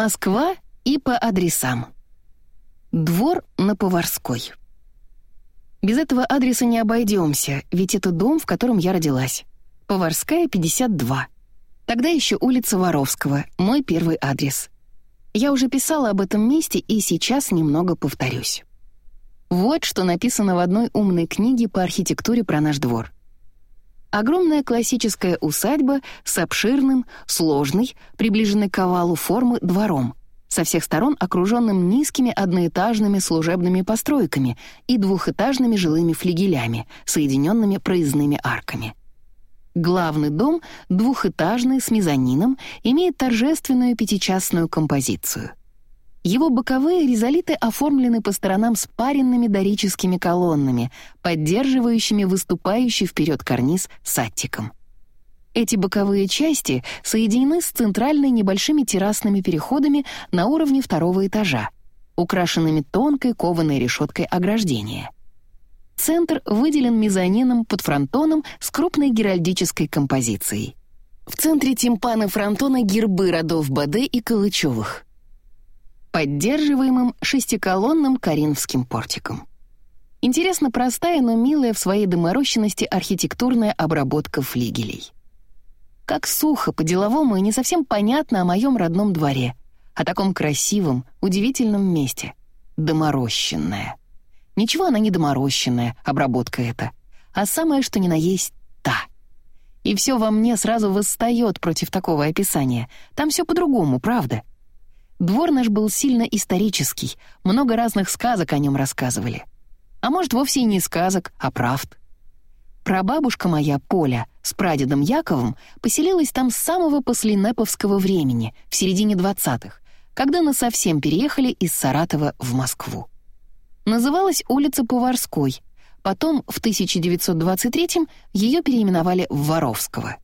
Москва и по адресам. Двор на Поварской. Без этого адреса не обойдемся, ведь это дом, в котором я родилась. Поварская, 52. Тогда еще улица Воровского, мой первый адрес. Я уже писала об этом месте и сейчас немного повторюсь. Вот что написано в одной умной книге по архитектуре про наш двор. Огромная классическая усадьба с обширным, сложной, приближенной к овалу формы двором, со всех сторон окруженным низкими одноэтажными служебными постройками и двухэтажными жилыми флигелями, соединенными проездными арками. Главный дом, двухэтажный, с мезонином, имеет торжественную пятичастную композицию. Его боковые ризолиты оформлены по сторонам спаренными дорическими колоннами, поддерживающими выступающий вперед карниз с аттиком. Эти боковые части соединены с центральной небольшими террасными переходами на уровне второго этажа, украшенными тонкой кованой решеткой ограждения — Центр выделен мезонином под фронтоном с крупной геральдической композицией. В центре тимпана фронтона гербы родов Баде и Калычевых, поддерживаемым шестиколонным коринфским портиком. Интересно простая, но милая в своей доморощенности архитектурная обработка флигелей. Как сухо, по-деловому и не совсем понятно о моем родном дворе, о таком красивом, удивительном месте. Доморощенное. Ничего она не доморощенная, обработка эта, а самое что ни на есть та. И все во мне сразу восстает против такого описания. Там все по-другому, правда. Двор наш был сильно исторический, много разных сказок о нем рассказывали. А может, вовсе и не сказок, а правд. Прабабушка моя, Поля, с прадедом Яковом, поселилась там с самого посленеповского времени, в середине двадцатых, когда мы совсем переехали из Саратова в Москву. Называлась улица Поварской. Потом, в 1923-м, ее переименовали в Воровского.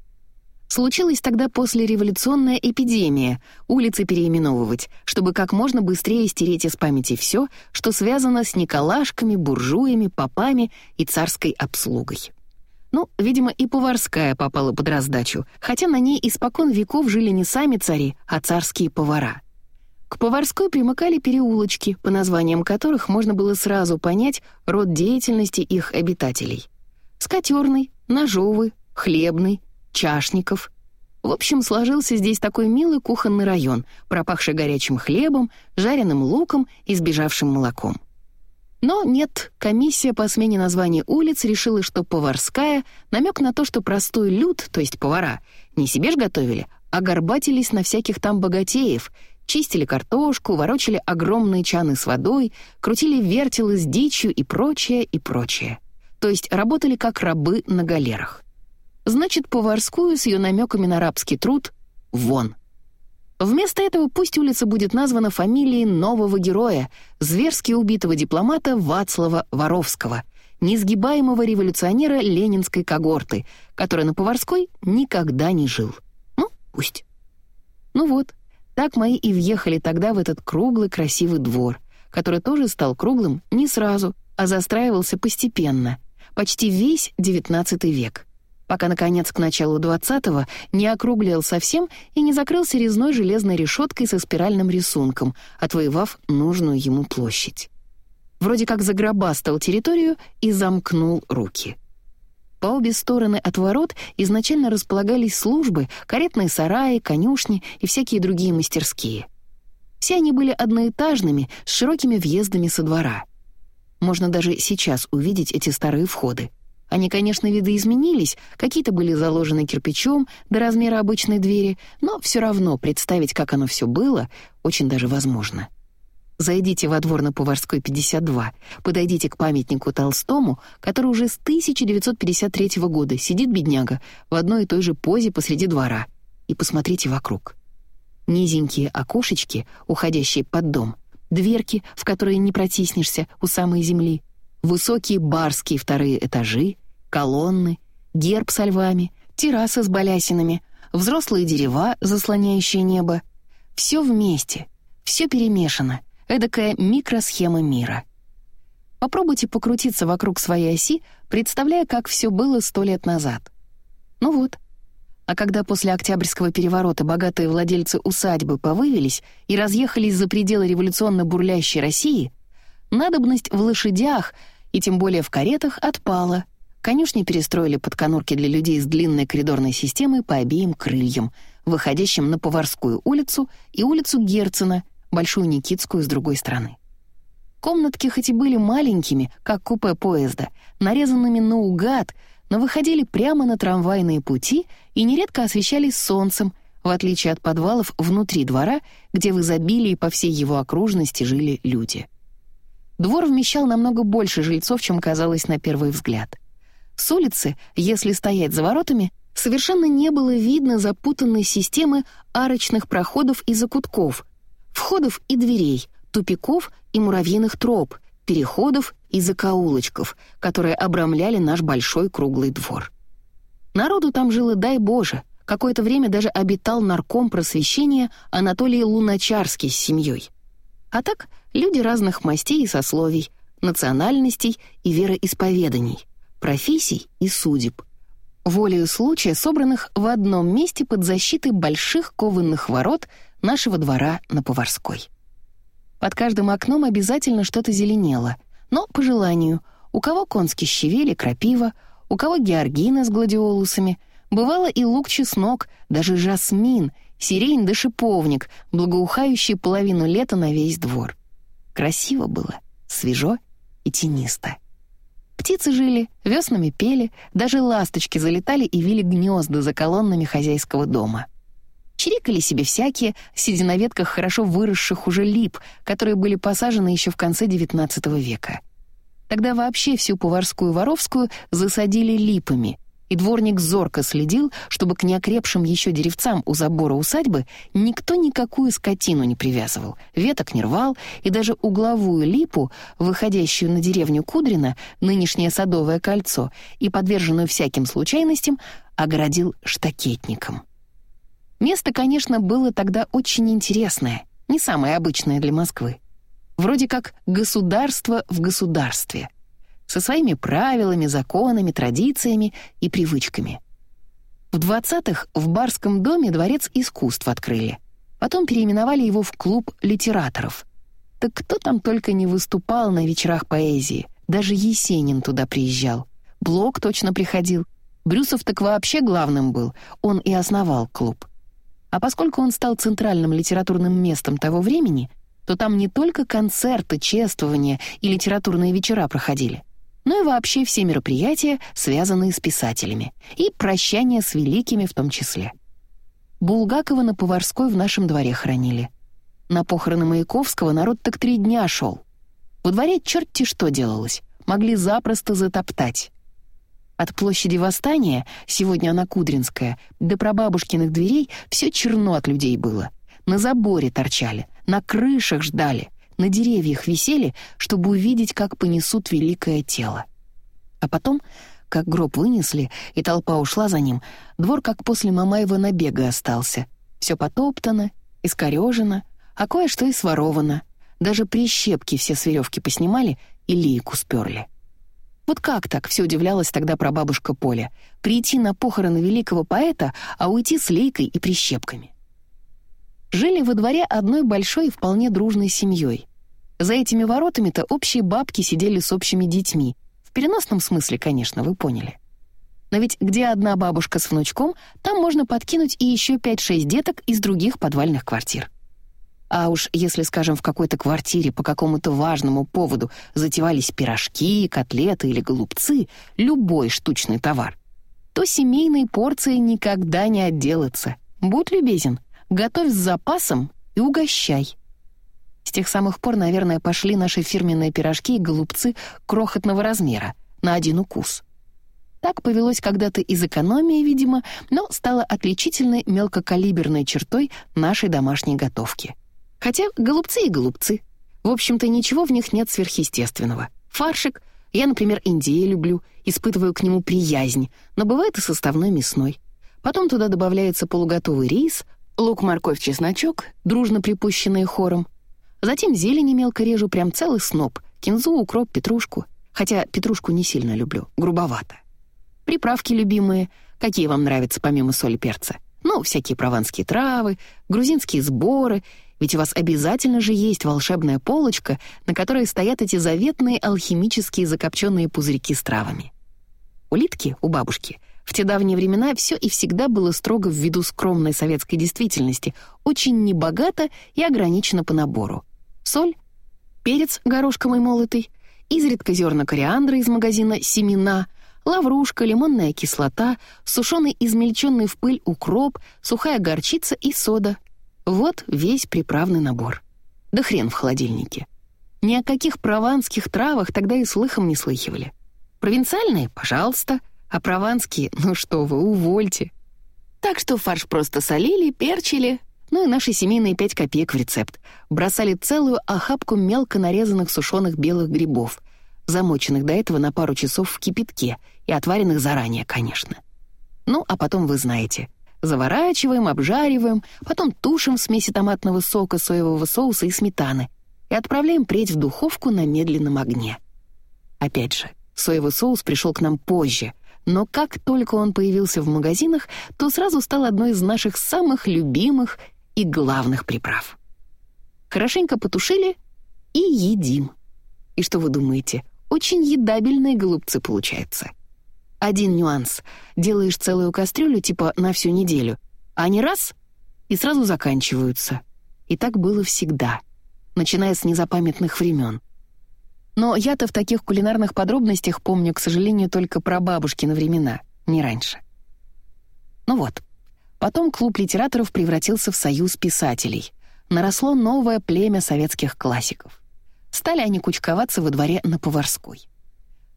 Случилась тогда послереволюционная эпидемия, улицы переименовывать, чтобы как можно быстрее стереть из памяти все, что связано с Николашками, буржуями, попами и царской обслугой. Ну, видимо, и поварская попала под раздачу, хотя на ней испокон веков жили не сами цари, а царские повара. К Поварской примыкали переулочки, по названиям которых можно было сразу понять род деятельности их обитателей. Скатерный, Ножовый, Хлебный, Чашников. В общем, сложился здесь такой милый кухонный район, пропахший горячим хлебом, жареным луком и сбежавшим молоком. Но нет, комиссия по смене названий улиц решила, что поварская — намек на то, что простой люд, то есть повара, не себе ж готовили, а горбатились на всяких там богатеев — Чистили картошку, ворочали огромные чаны с водой, крутили вертелы с дичью и прочее, и прочее. То есть работали как рабы на галерах. Значит, поварскую с ее намеками на рабский труд — вон. Вместо этого пусть улица будет названа фамилией нового героя, зверски убитого дипломата Вацлава Воровского, несгибаемого революционера ленинской когорты, который на Поварской никогда не жил. Ну, пусть. Ну вот, так мои и въехали тогда в этот круглый красивый двор, который тоже стал круглым не сразу, а застраивался постепенно, почти весь XIX век, пока, наконец, к началу XX не округлил совсем и не закрылся резной железной решеткой со спиральным рисунком, отвоевав нужную ему площадь. Вроде как загробастал территорию и замкнул руки — по обе стороны от ворот изначально располагались службы, каретные сараи, конюшни и всякие другие мастерские. Все они были одноэтажными, с широкими въездами со двора. Можно даже сейчас увидеть эти старые входы. Они, конечно, видоизменились, какие-то были заложены кирпичом до размера обычной двери, но все равно представить, как оно все было, очень даже возможно. Зайдите во двор на Поварской, 52, подойдите к памятнику Толстому, который уже с 1953 года сидит бедняга в одной и той же позе посреди двора, и посмотрите вокруг. Низенькие окошечки, уходящие под дом, дверки, в которые не протиснешься у самой земли, высокие барские вторые этажи, колонны, герб со львами, террасы с балясинами, взрослые дерева, заслоняющие небо. Все вместе, все перемешано — Эдакая микросхема мира. Попробуйте покрутиться вокруг своей оси, представляя, как все было сто лет назад. Ну вот. А когда после Октябрьского переворота богатые владельцы усадьбы повывелись и разъехались за пределы революционно бурлящей России, надобность в лошадях и тем более в каретах отпала. Конюшни перестроили под конурки для людей с длинной коридорной системой по обеим крыльям, выходящим на Поварскую улицу и улицу Герцена, Большую Никитскую с другой стороны. Комнатки хоть и были маленькими, как купе поезда, нарезанными наугад, но выходили прямо на трамвайные пути и нередко освещались солнцем, в отличие от подвалов внутри двора, где в изобилии по всей его окружности жили люди. Двор вмещал намного больше жильцов, чем казалось на первый взгляд. С улицы, если стоять за воротами, совершенно не было видно запутанной системы арочных проходов и закутков, входов и дверей, тупиков и муравьиных троп, переходов и закоулочков, которые обрамляли наш большой круглый двор. Народу там жило, дай Боже, какое-то время даже обитал нарком просвещения Анатолий Луначарский с семьей. А так люди разных мастей и сословий, национальностей и вероисповеданий, профессий и судеб. Волею случая собранных в одном месте под защитой больших кованых ворот нашего двора на Поварской. Под каждым окном обязательно что-то зеленело, но по желанию. У кого конский щавель крапива, у кого георгина с гладиолусами, бывало и лук-чеснок, даже жасмин, сирень да шиповник, благоухающий половину лета на весь двор. Красиво было, свежо и тенисто. Птицы жили, веснами пели, даже ласточки залетали и вили гнезда за колоннами хозяйского дома — Чирикали себе всякие, сидя на ветках хорошо выросших уже лип, которые были посажены еще в конце XIX века. Тогда вообще всю Поварскую Воровскую засадили липами, и дворник зорко следил, чтобы к неокрепшим еще деревцам у забора усадьбы никто никакую скотину не привязывал, веток не рвал, и даже угловую липу, выходящую на деревню Кудрина, нынешнее Садовое кольцо, и подверженную всяким случайностям, огородил штакетником. Место, конечно, было тогда очень интересное, не самое обычное для Москвы. Вроде как государство в государстве, со своими правилами, законами, традициями и привычками. В 20-х в Барском доме дворец искусств открыли, потом переименовали его в клуб литераторов. Так кто там только не выступал на вечерах поэзии, даже Есенин туда приезжал. Блок точно приходил. Брюсов так вообще главным был, он и основал клуб. А поскольку он стал центральным литературным местом того времени, то там не только концерты, чествования и литературные вечера проходили, но и вообще все мероприятия, связанные с писателями, и прощание с великими в том числе. Булгакова на Поварской в нашем дворе хранили. На похороны Маяковского народ так три дня шел. Во дворе черти что делалось, могли запросто затоптать. От площади Восстания, сегодня она Кудринская, до прабабушкиных дверей все черно от людей было. На заборе торчали, на крышах ждали, на деревьях висели, чтобы увидеть, как понесут великое тело. А потом, как гроб вынесли, и толпа ушла за ним, двор как после Мамаева набега остался. Все потоптано, искорежено, а кое-что и своровано. Даже прищепки все с веревки поснимали и лейку сперли. Вот как так, все удивлялась тогда прабабушка Поля, прийти на похороны великого поэта, а уйти с лейкой и прищепками. Жили во дворе одной большой и вполне дружной семьей. За этими воротами-то общие бабки сидели с общими детьми. В переносном смысле, конечно, вы поняли. Но ведь где одна бабушка с внучком, там можно подкинуть и еще 5-6 деток из других подвальных квартир. А уж если, скажем, в какой-то квартире по какому-то важному поводу затевались пирожки, котлеты или голубцы, любой штучный товар, то семейной порции никогда не отделаться. Будь любезен, готовь с запасом и угощай. Тех самых пор, наверное, пошли наши фирменные пирожки и голубцы крохотного размера, на один укус. Так повелось когда-то из экономии, видимо, но стало отличительной мелкокалиберной чертой нашей домашней готовки — Хотя голубцы и голубцы. В общем-то, ничего в них нет сверхъестественного. Фаршик. Я, например, индея люблю, испытываю к нему приязнь, но бывает и составной мясной. Потом туда добавляется полуготовый рис, лук, морковь, чесночок, дружно припущенные хором. Затем зелень мелко режу, прям целый сноп, кинзу, укроп, петрушку. Хотя петрушку не сильно люблю, грубовато. приправки любимые, какие вам нравятся помимо соли перца. Ну, всякие прованские травы, грузинские сборы, ведь у вас обязательно же есть волшебная полочка, на которой стоят эти заветные алхимические закопченные пузырьки с травами. Улитки у бабушки в те давние времена все и всегда было строго в виду скромной советской действительности, очень небогато и ограничено по набору. Соль, перец горошком молотый, изредка зерна кориандра из магазина «Семена», лаврушка, лимонная кислота, сушеный измельченный в пыль укроп, сухая горчица и сода. Вот весь приправный набор. Да хрен в холодильнике. Ни о каких прованских травах тогда и слыхом не слыхивали. Провинциальные — пожалуйста, а прованские — ну что вы, увольте. Так что фарш просто солили, перчили, ну и наши семейные пять копеек в рецепт. Бросали целую охапку мелко нарезанных сушеных белых грибов, замоченных до этого на пару часов в кипятке и отваренных заранее, конечно. Ну, а потом вы знаете. Заворачиваем, обжариваем, потом тушим в смеси томатного сока, соевого соуса и сметаны и отправляем преть в духовку на медленном огне. Опять же, соевый соус пришел к нам позже, но как только он появился в магазинах, то сразу стал одной из наших самых любимых и главных приправ. Хорошенько потушили и едим. И что вы думаете? Очень едабельные голубцы получаются. Один нюанс. Делаешь целую кастрюлю типа на всю неделю, а они раз — и сразу заканчиваются. И так было всегда, начиная с незапамятных времен. Но я-то в таких кулинарных подробностях помню, к сожалению, только про бабушкины времена, не раньше. Ну вот, потом клуб литераторов превратился в союз писателей. Наросло новое племя советских классиков. Стали они кучковаться во дворе на Поварской.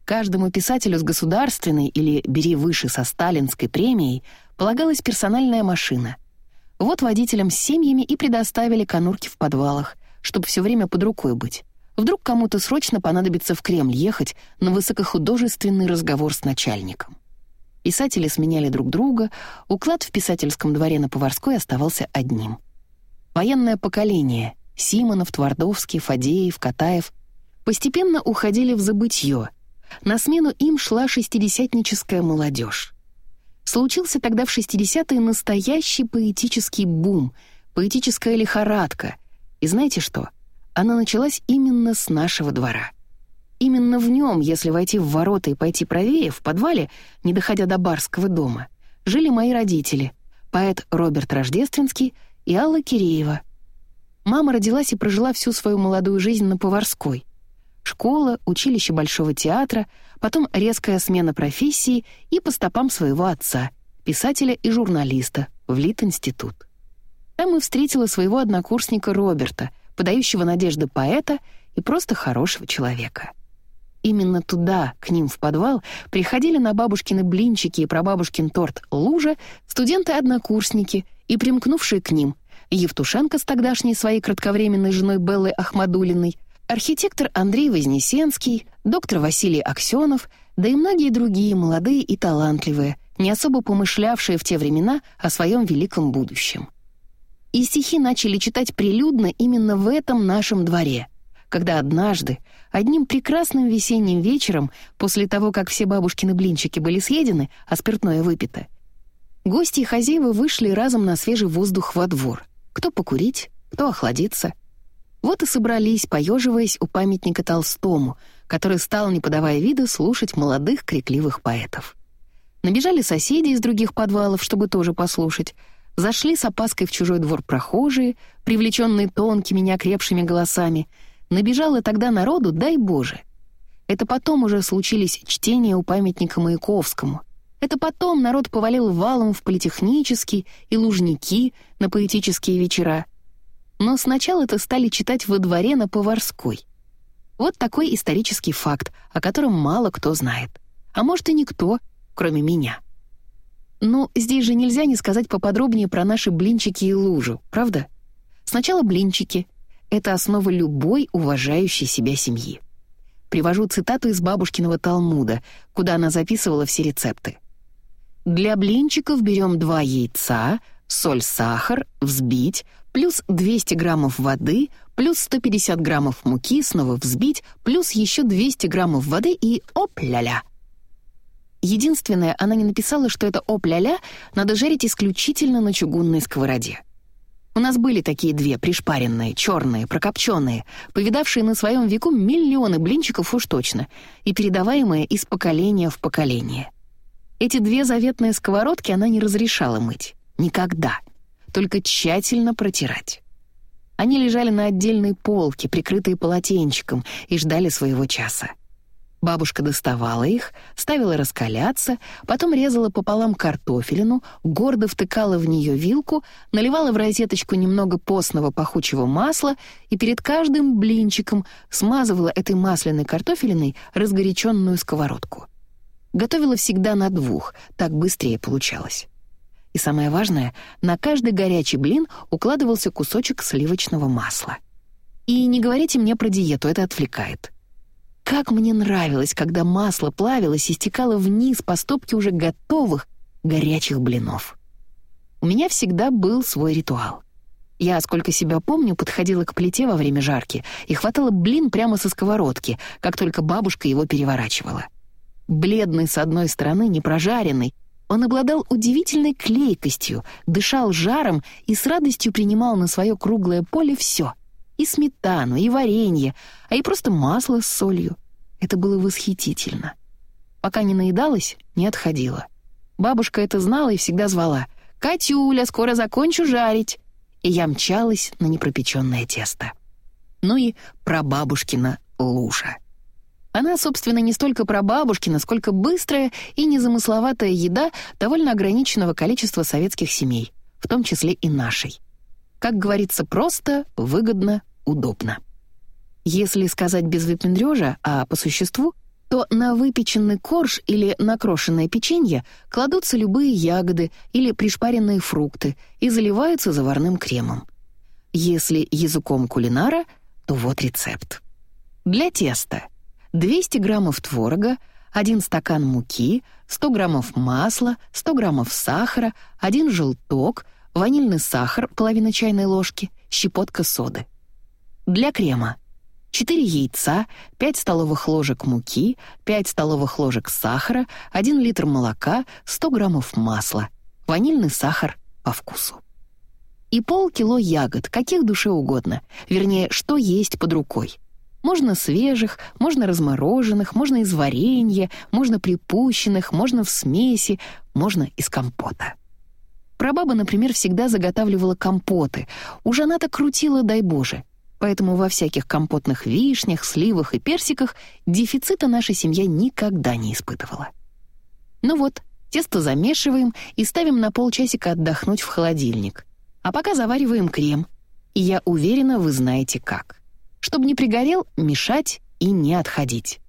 Каждому писателю с государственной или, бери выше, со сталинской премией полагалась персональная машина. Вот водителям с семьями и предоставили конурки в подвалах, чтобы все время под рукой быть. Вдруг кому-то срочно понадобится в Кремль ехать на высокохудожественный разговор с начальником. Писатели сменяли друг друга, уклад в писательском дворе на Поварской оставался одним. Военное поколение, Симонов, Твардовский, Фадеев, Катаев постепенно уходили в забытье. На смену им шла шестидесятническая молодежь. Случился тогда в 60-е настоящий поэтический бум, поэтическая лихорадка. И знаете что? Она началась именно с нашего двора. Именно в нем, если войти в ворота и пойти правее, в подвале, не доходя до барского дома, жили мои родители, поэт Роберт Рождественский и Алла Киреева — Мама родилась и прожила всю свою молодую жизнь на Поварской. Школа, училище Большого театра, потом резкая смена профессии и по стопам своего отца, писателя и журналиста, в Лит-институт. Там и встретила своего однокурсника Роберта, подающего надежды поэта и просто хорошего человека. Именно туда, к ним в подвал, приходили на бабушкины блинчики и прабабушкин торт «Лужа» студенты-однокурсники и примкнувшие к ним Евтушенко с тогдашней своей кратковременной женой Беллой Ахмадулиной, архитектор Андрей Вознесенский, доктор Василий Аксенов, да и многие другие молодые и талантливые, не особо помышлявшие в те времена о своем великом будущем. И стихи начали читать прилюдно именно в этом нашем дворе, когда однажды, одним прекрасным весенним вечером, после того, как все бабушкины блинчики были съедены, а спиртное выпито, гости и хозяева вышли разом на свежий воздух во двор. Кто покурить, кто охладиться. Вот и собрались, поеживаясь у памятника Толстому, который стал, не подавая вида, слушать молодых крикливых поэтов. Набежали соседи из других подвалов, чтобы тоже послушать. Зашли с опаской в чужой двор прохожие, привлеченные тонкими, неокрепшими голосами. Набежало тогда народу, дай Боже. Это потом уже случились чтения у памятника Маяковскому. Это потом народ повалил валом в политехнический и лужники на поэтические вечера. Но сначала это стали читать во дворе на Поварской. Вот такой исторический факт, о котором мало кто знает. А может и никто, кроме меня. Ну, здесь же нельзя не сказать поподробнее про наши блинчики и лужу, правда? Сначала блинчики. Это основа любой уважающей себя семьи. Привожу цитату из бабушкиного Талмуда, куда она записывала все рецепты. Для блинчиков берем 2 яйца, соль, сахар, взбить, плюс 200 граммов воды, плюс 150 граммов муки, снова взбить, плюс еще 200 граммов воды и оп-ля-ля. Единственное, она не написала, что это оп-ля-ля надо жарить исключительно на чугунной сковороде. У нас были такие две, пришпаренные, черные, прокопченные, повидавшие на своем веку миллионы блинчиков уж точно, и передаваемые из поколения в поколение. Эти две заветные сковородки она не разрешала мыть. Никогда. Только тщательно протирать. Они лежали на отдельной полке, прикрытые полотенчиком, и ждали своего часа. Бабушка доставала их, ставила раскаляться, потом резала пополам картофелину, гордо втыкала в нее вилку, наливала в розеточку немного постного пахучего масла и перед каждым блинчиком смазывала этой масляной картофелиной разгоряченную сковородку. Готовила всегда на двух, так быстрее получалось. И самое важное, на каждый горячий блин укладывался кусочек сливочного масла. И не говорите мне про диету, это отвлекает. Как мне нравилось, когда масло плавилось и стекало вниз по стопке уже готовых горячих блинов. У меня всегда был свой ритуал. Я, сколько себя помню, подходила к плите во время жарки и хватала блин прямо со сковородки, как только бабушка его переворачивала. Бледный с одной стороны, непрожаренный, он обладал удивительной клейкостью, дышал жаром и с радостью принимал на свое круглое поле все — и сметану, и варенье, а и просто масло с солью. Это было восхитительно. Пока не наедалась, не отходила. Бабушка это знала и всегда звала. «Катюля, скоро закончу жарить!» И я мчалась на непропеченное тесто. Ну и прабабушкина лужа. Она, собственно, не столько прабабушкина, сколько быстрая и незамысловатая еда довольно ограниченного количества советских семей, в том числе и нашей. Как говорится, просто, выгодно, удобно. Если сказать без выпендрежа, а по существу, то на выпеченный корж или накрошенное печенье кладутся любые ягоды или пришпаренные фрукты и заливаются заварным кремом. Если языком кулинара, то вот рецепт. Для теста 200 граммов творога, 1 стакан муки, 100 граммов масла, 100 граммов сахара, 1 желток, ванильный сахар, половина чайной ложки, щепотка соды. Для крема 4 яйца, 5 столовых ложек муки, 5 столовых ложек сахара, 1 литр молока, 100 граммов масла, ванильный сахар по вкусу. И полкило ягод, каких душе угодно, вернее, что есть под рукой. Можно свежих, можно размороженных, можно из варенья, можно припущенных, можно в смеси, можно из компота. Прабаба, например, всегда заготавливала компоты. Уж она-то крутила, дай Боже поэтому во всяких компотных вишнях, сливах и персиках дефицита наша семья никогда не испытывала. Ну вот, тесто замешиваем и ставим на полчасика отдохнуть в холодильник. А пока завариваем крем. И я уверена, вы знаете как. Чтобы не пригорел, мешать и не отходить.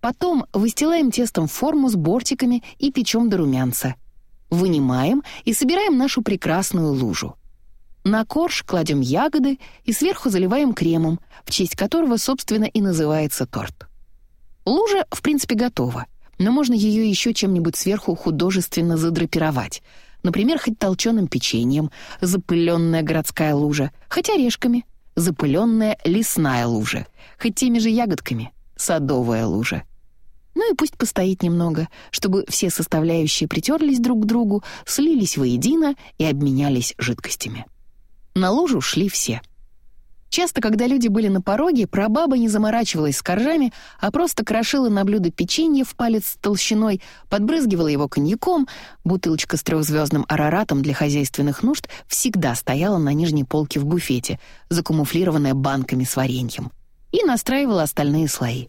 Потом выстилаем тестом форму с бортиками и печем до румянца. Вынимаем и собираем нашу прекрасную лужу. На корж кладем ягоды и сверху заливаем кремом, в честь которого, собственно, и называется торт. Лужа, в принципе, готова, но можно ее еще чем-нибудь сверху художественно задрапировать. Например, хоть толченым печеньем, запыленная городская лужа, хоть орешками, запыленная лесная лужа, хоть теми же ягодками, садовая лужа. Ну и пусть постоит немного, чтобы все составляющие притерлись друг к другу, слились воедино и обменялись жидкостями. На лужу шли все. Часто, когда люди были на пороге, прабаба не заморачивалась с коржами, а просто крошила на блюдо печенье в палец толщиной, подбрызгивала его коньяком, бутылочка с трехзвездным араратом для хозяйственных нужд всегда стояла на нижней полке в буфете, закамуфлированная банками с вареньем, и настраивала остальные слои.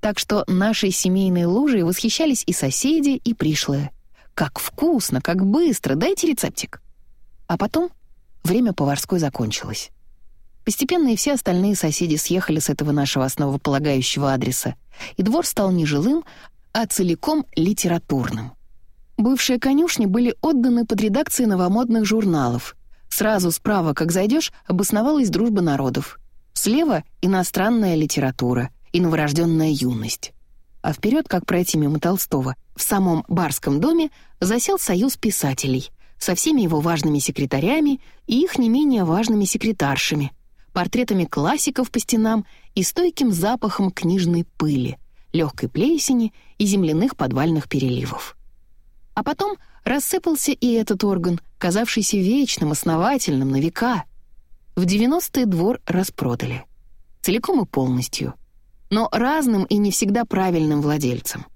Так что нашей семейной лужей восхищались и соседи, и пришлые. «Как вкусно, как быстро, дайте рецептик». А потом Время поварской закончилось. Постепенно и все остальные соседи съехали с этого нашего основополагающего адреса, и двор стал не жилым, а целиком литературным. Бывшие конюшни были отданы под редакции новомодных журналов. Сразу справа, как зайдешь, обосновалась дружба народов. Слева — иностранная литература и новорожденная юность. А вперед, как пройти мимо Толстого, в самом барском доме засел союз писателей, со всеми его важными секретарями и их не менее важными секретаршами, портретами классиков по стенам и стойким запахом книжной пыли, легкой плесени и земляных подвальных переливов. А потом рассыпался и этот орган, казавшийся вечным, основательным на века. В 90-е двор распродали. Целиком и полностью. Но разным и не всегда правильным владельцам.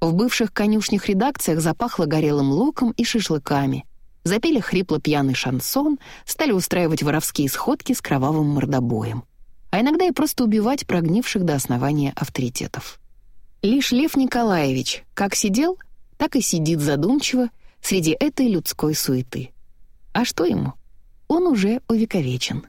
В бывших конюшнях редакциях запахло горелым луком и шашлыками. Запели хрипло пьяный шансон, стали устраивать воровские сходки с кровавым мордобоем. А иногда и просто убивать прогнивших до основания авторитетов. Лишь Лев Николаевич как сидел, так и сидит задумчиво среди этой людской суеты. А что ему? Он уже увековечен.